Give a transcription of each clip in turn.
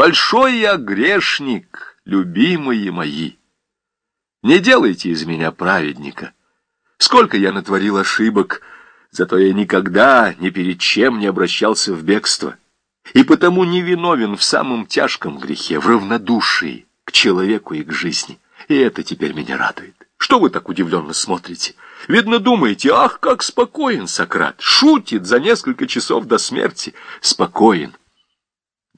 Большой я грешник, любимые мои. Не делайте из меня праведника. Сколько я натворил ошибок, зато я никогда ни перед чем не обращался в бегство. И потому не виновен в самом тяжком грехе, в равнодушии к человеку и к жизни. И это теперь меня радует. Что вы так удивленно смотрите? Видно, думаете, ах, как спокоен Сократ, шутит за несколько часов до смерти. Спокоен.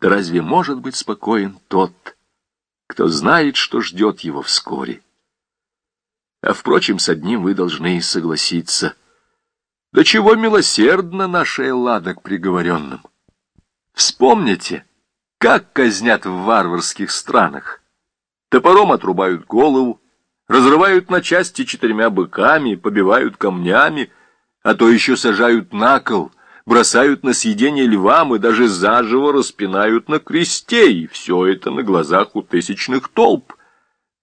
Да разве может быть спокоен тот, кто знает, что ждет его вскоре? А, впрочем, с одним вы должны согласиться. До чего милосердно наша Эллада к приговоренным. Вспомните, как казнят в варварских странах. Топором отрубают голову, разрывают на части четырьмя быками, побивают камнями, а то еще сажают на кол, бросают на съедение львам и даже заживо распинают на кресте, и все это на глазах у тысячных толп.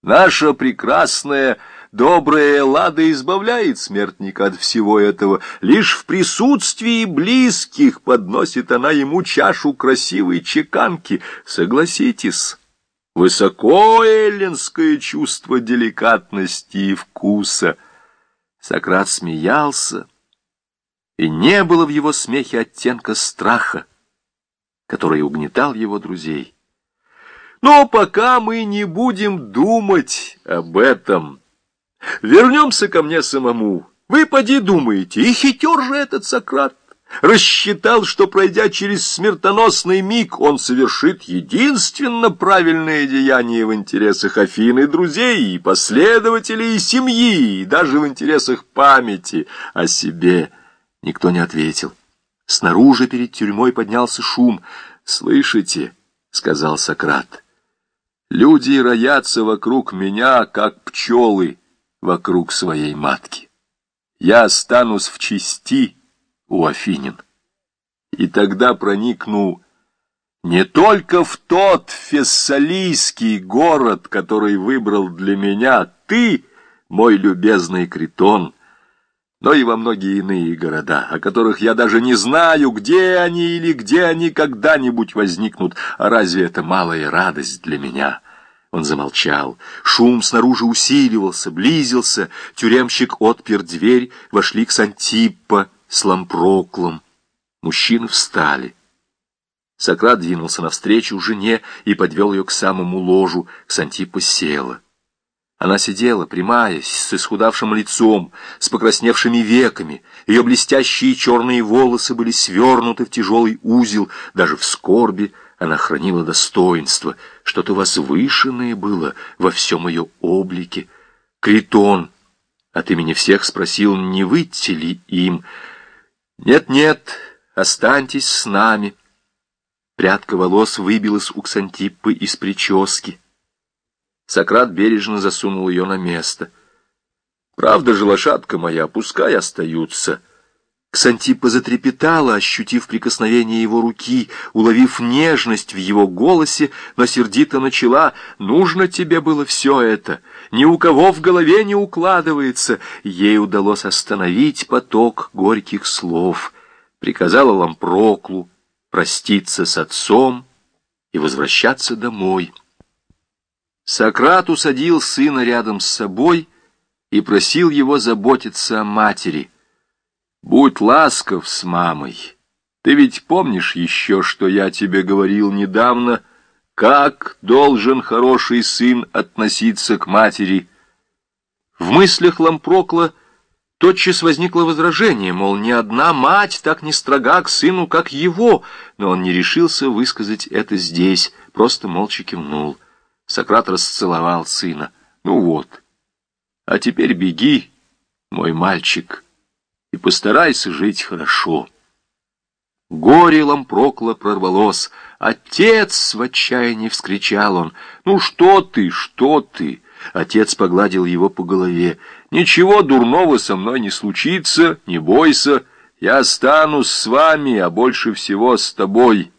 Наша прекрасная Добрая Эллада избавляет смертника от всего этого. Лишь в присутствии близких подносит она ему чашу красивой чеканки. Согласитесь, высоко эллинское чувство деликатности и вкуса. Сократ смеялся, и не было в его смехе оттенка страха, который угнетал его друзей. Но пока мы не будем думать об этом, Вернемся ко мне самому. Вы поди думаете, и хитер же этот Сократ. Рассчитал, что, пройдя через смертоносный миг, он совершит единственно правильное деяние в интересах Афины, друзей, и последователей, и семьи, и даже в интересах памяти о себе. Никто не ответил. Снаружи перед тюрьмой поднялся шум. «Слышите?» — сказал Сократ. «Люди роятся вокруг меня, как пчелы» вокруг своей матки. Я останусь в чести у Афинин. И тогда проникну не только в тот фессалийский город, который выбрал для меня ты, мой любезный Критон, но и во многие иные города, о которых я даже не знаю, где они или где они когда-нибудь возникнут, а разве это малая радость для меня?» Он замолчал. Шум снаружи усиливался, близился. Тюремщик отпер дверь, вошли к Сантиппо с лампроклом. Мужчины встали. Сократ двинулся навстречу жене и подвел ее к самому ложу. Ксантиппа села. Она сидела, прямая, с исхудавшим лицом, с покрасневшими веками. Ее блестящие черные волосы были свернуты в тяжелый узел, даже в скорби — она хранила достоинство, что-то возвышенное было во всем ее облике. Критон от имени всех спросил, не выйти ли им. «Нет-нет, останьтесь с нами». Прядка волос выбилась у Ксантиппы из прически. Сократ бережно засунул ее на место. «Правда же, лошадка моя, пускай остаются». Ксантипа затрепетала, ощутив прикосновение его руки, уловив нежность в его голосе, но сердито начала «Нужно тебе было все это, ни у кого в голове не укладывается». Ей удалось остановить поток горьких слов. Приказала Лампроклу проститься с отцом и возвращаться домой. Сократ усадил сына рядом с собой и просил его заботиться о матери — Будь ласков с мамой. Ты ведь помнишь еще, что я тебе говорил недавно, как должен хороший сын относиться к матери? В мыслях Лампрокла тотчас возникло возражение, мол, ни одна мать так не строга к сыну, как его, но он не решился высказать это здесь, просто молча кивнул. Сократ расцеловал сына. «Ну вот, а теперь беги, мой мальчик» и постарайся жить хорошо. Горе Лампрокла прорвалось. «Отец!» — в отчаянии вскричал он. «Ну что ты, что ты?» Отец погладил его по голове. «Ничего дурного со мной не случится, не бойся. Я останусь с вами, а больше всего с тобой.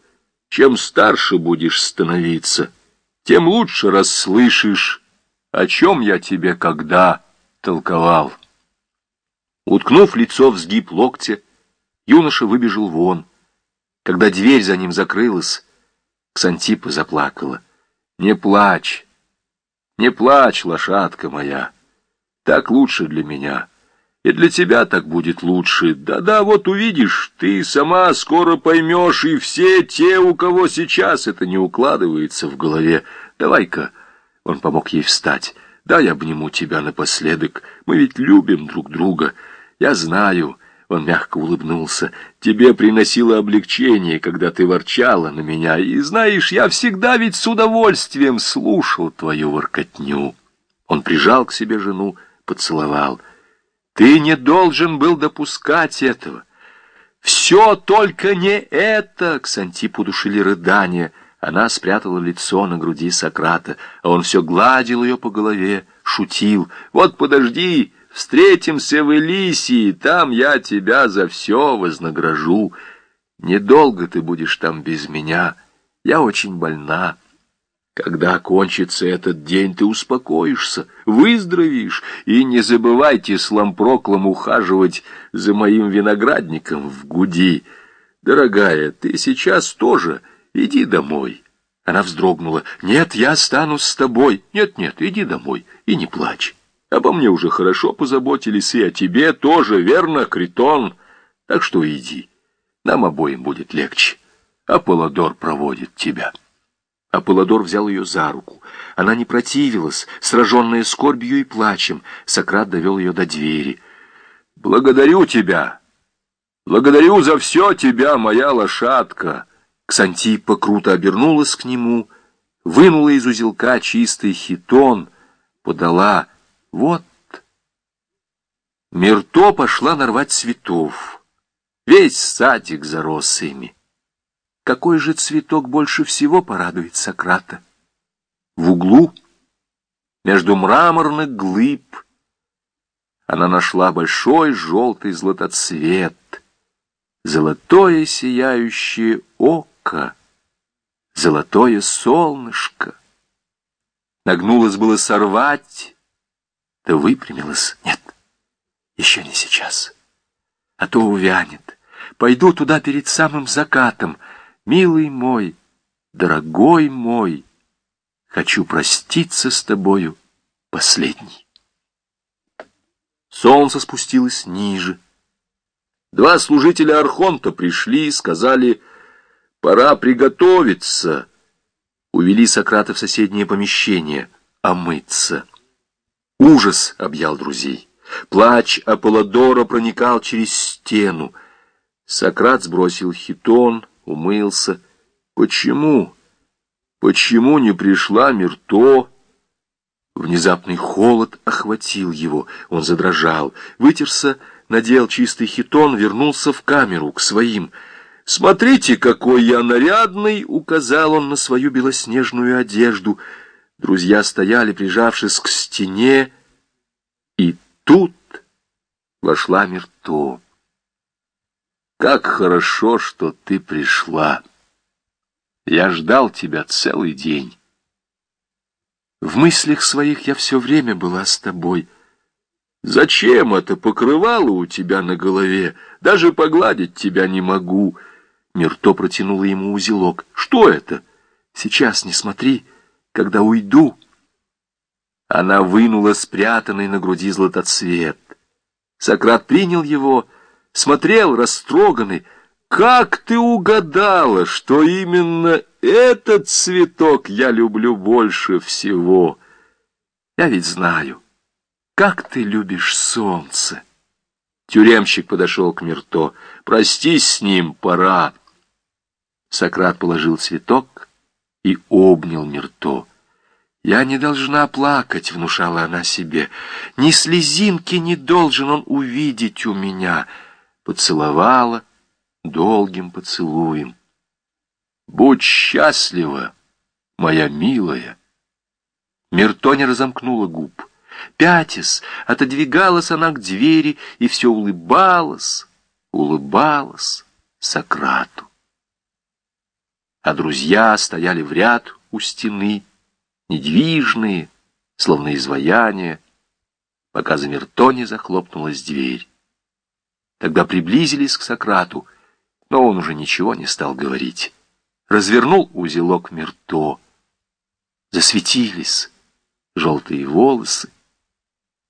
Чем старше будешь становиться, тем лучше расслышишь, о чем я тебе когда толковал». Уткнув лицо в сгиб локтя, юноша выбежал вон. Когда дверь за ним закрылась, Ксантипа заплакала. «Не плачь, не плачь, лошадка моя, так лучше для меня». И для тебя так будет лучше. Да-да, вот увидишь, ты сама скоро поймешь, и все те, у кого сейчас это не укладывается в голове. Давай-ка, он помог ей встать, дай обниму тебя напоследок. Мы ведь любим друг друга. Я знаю, он мягко улыбнулся, тебе приносило облегчение, когда ты ворчала на меня. И знаешь, я всегда ведь с удовольствием слушал твою воркотню. Он прижал к себе жену, поцеловал — ты не должен был допускать этого. Все только не это, Ксантипу душили рыдания. Она спрятала лицо на груди Сократа, а он все гладил ее по голове, шутил. Вот подожди, встретимся в Элисии, там я тебя за все вознагражу. Недолго ты будешь там без меня, я очень больна. Когда кончится этот день, ты успокоишься, выздоровеешь, и не забывайте с лампроклом ухаживать за моим виноградником в Гуди. Дорогая, ты сейчас тоже иди домой. Она вздрогнула. Нет, я останусь с тобой. Нет, нет, иди домой и не плачь. Обо мне уже хорошо позаботились, и о тебе тоже, верно, Критон? Так что иди, нам обоим будет легче. Аполлодор проводит тебя». Аполлодор взял ее за руку. Она не противилась, сраженная скорбью и плачем. Сократ довел ее до двери. «Благодарю тебя! Благодарю за все тебя, моя лошадка!» Ксантипа круто обернулась к нему, вынула из узелка чистый хитон, подала. «Вот!» Мирто пошла нарвать цветов. Весь садик зарос ими. Какой же цветок больше всего порадует Сократа? В углу, между мраморных глыб, она нашла большой желтый златоцвет, золотое сияющее око, золотое солнышко. Нагнулась было сорвать, да выпрямилась. Нет, еще не сейчас, а то увянет. Пойду туда перед самым закатом — Милый мой, дорогой мой, хочу проститься с тобою последний. Солнце спустилось ниже. Два служителя Архонта пришли и сказали, пора приготовиться. Увели Сократа в соседнее помещение, омыться. Ужас объял друзей. Плач Аполлодора проникал через стену. Сократ сбросил хитон, умылся. Почему? Почему не пришла Мирто? Внезапный холод охватил его. Он задрожал, вытерся, надел чистый хитон, вернулся в камеру, к своим. «Смотрите, какой я нарядный!» — указал он на свою белоснежную одежду. Друзья стояли, прижавшись к стене, и тут вошла Мирто. Как хорошо, что ты пришла. Я ждал тебя целый день. В мыслях своих я все время была с тобой. Зачем это покрывало у тебя на голове? Даже погладить тебя не могу. Мирто протянула ему узелок. Что это? Сейчас не смотри, когда уйду. Она вынула спрятанный на груди златоцвет. Сократ принял его смотрел растроганный. «Как ты угадала, что именно этот цветок я люблю больше всего? Я ведь знаю, как ты любишь солнце». Тюремщик подошел к Мирто. «Простись с ним, пора». Сократ положил цветок и обнял Мирто. «Я не должна плакать», — внушала она себе. «Ни слезинки не должен он увидеть у меня» поцеловала долгим поцелуем. «Будь счастлива, моя милая!» Миртоня разомкнула губ. Пятис, отодвигалась она к двери и все улыбалась, улыбалась Сократу. А друзья стояли в ряд у стены, недвижные, словно изваяния, пока за Миртоне захлопнулась дверь. Тогда приблизились к Сократу, но он уже ничего не стал говорить. Развернул узелок Мирто. Засветились желтые волосы.